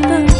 mata